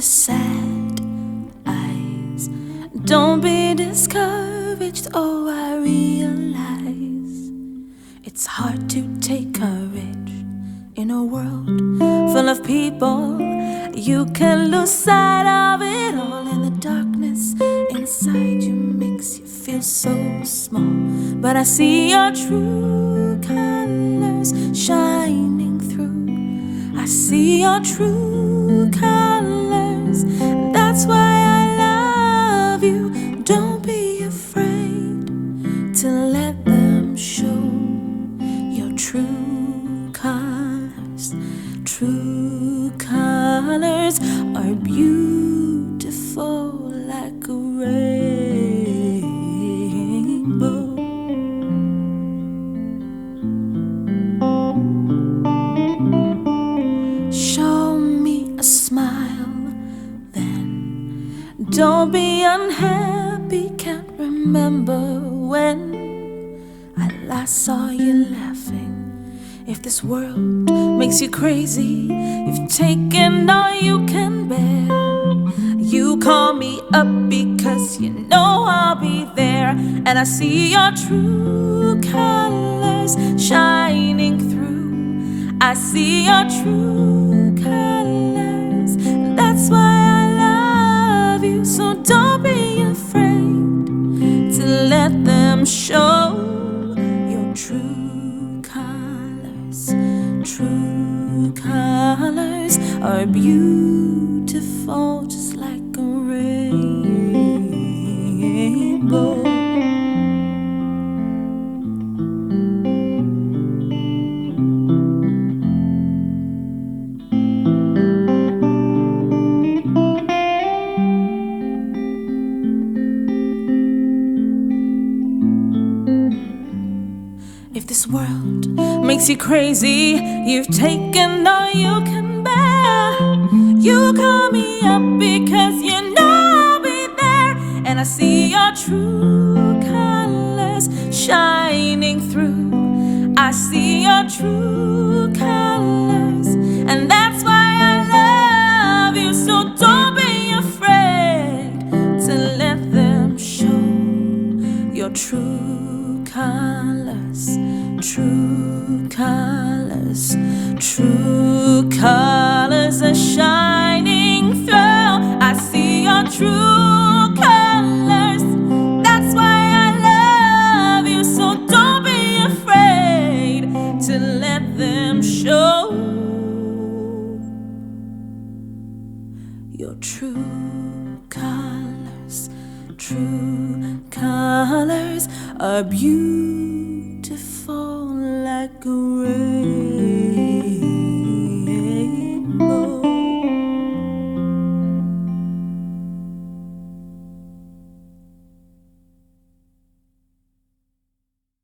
sad eyes. Don't be discouraged, oh, I realize it's hard to take courage in a world full of people. You can lose sight of it all, and the darkness inside you makes you feel so small. But I see your true colors shining through. I see your true colors. Don't be afraid to let them show your true colors. True colors are beautiful like a rainbow. Show me a smile then. Don't be unhappy, remember when I last saw you laughing. If this world makes you crazy, you've taken all you can bear. You call me up because you know I'll be there, and I see your true colors shining through. I see your true are beautiful, just like a rainbow. If this world makes you crazy, you've taken all you can You call me up because you know I'll be there, and I see your true colors shining through. I see your true colors, and that's why I love you. So don't be afraid to let them show your true colors, true colors, true colors are shining through. I see your true colors. That's why I love you. So don't be afraid to let them show your true colors. True colors are beautiful like a rainbow.